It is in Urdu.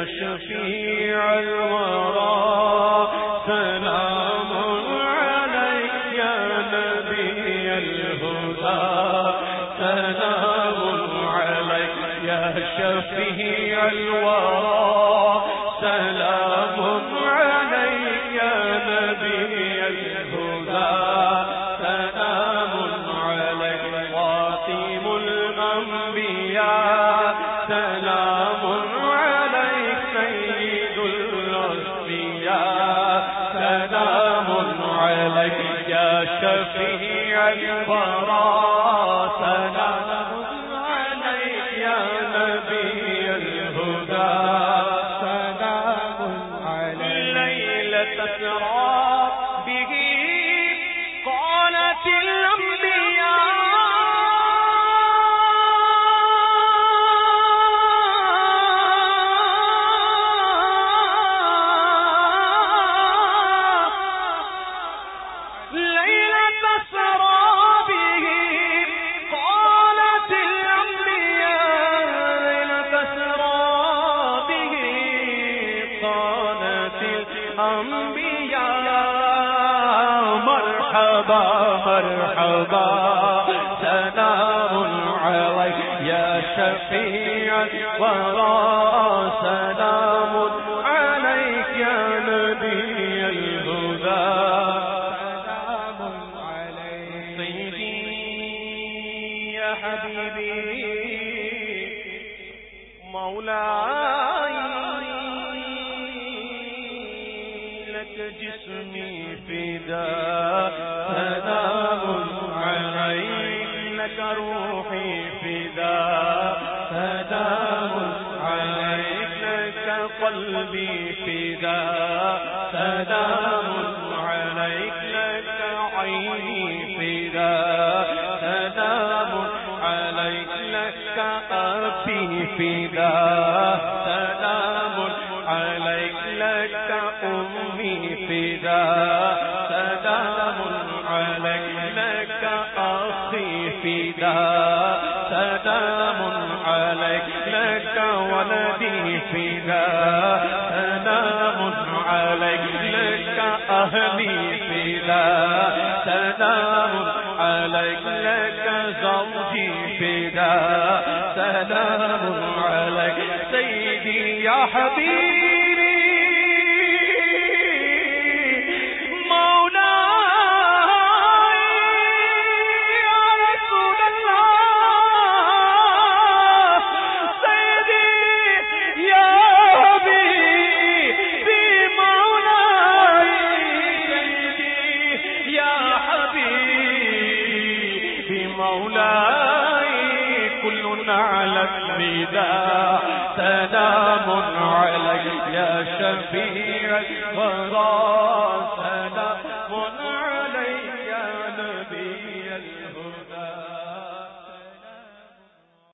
شفيع الورى، سلام عليك يا نبي الهدى. سلام عليك يا شفيع الورى. سلام عليك يا نبي الهدى. سلام عليك خاتم الأنبياء. سلام پڑا قالت الأنبياء مرحبا مرحبا، سلام عليك يا شفيع الورى سلام عليك يا نبي الهدى حبيبي مولاي قلبي فداء سلام عليك لك عيني فداء سلام عليك لك أبي فداء سلام سلام عليك لك أخي فداء مولاي كلنا على النداء سلام عليك يا شفيع الورى سلام عليك يا نبي الهدى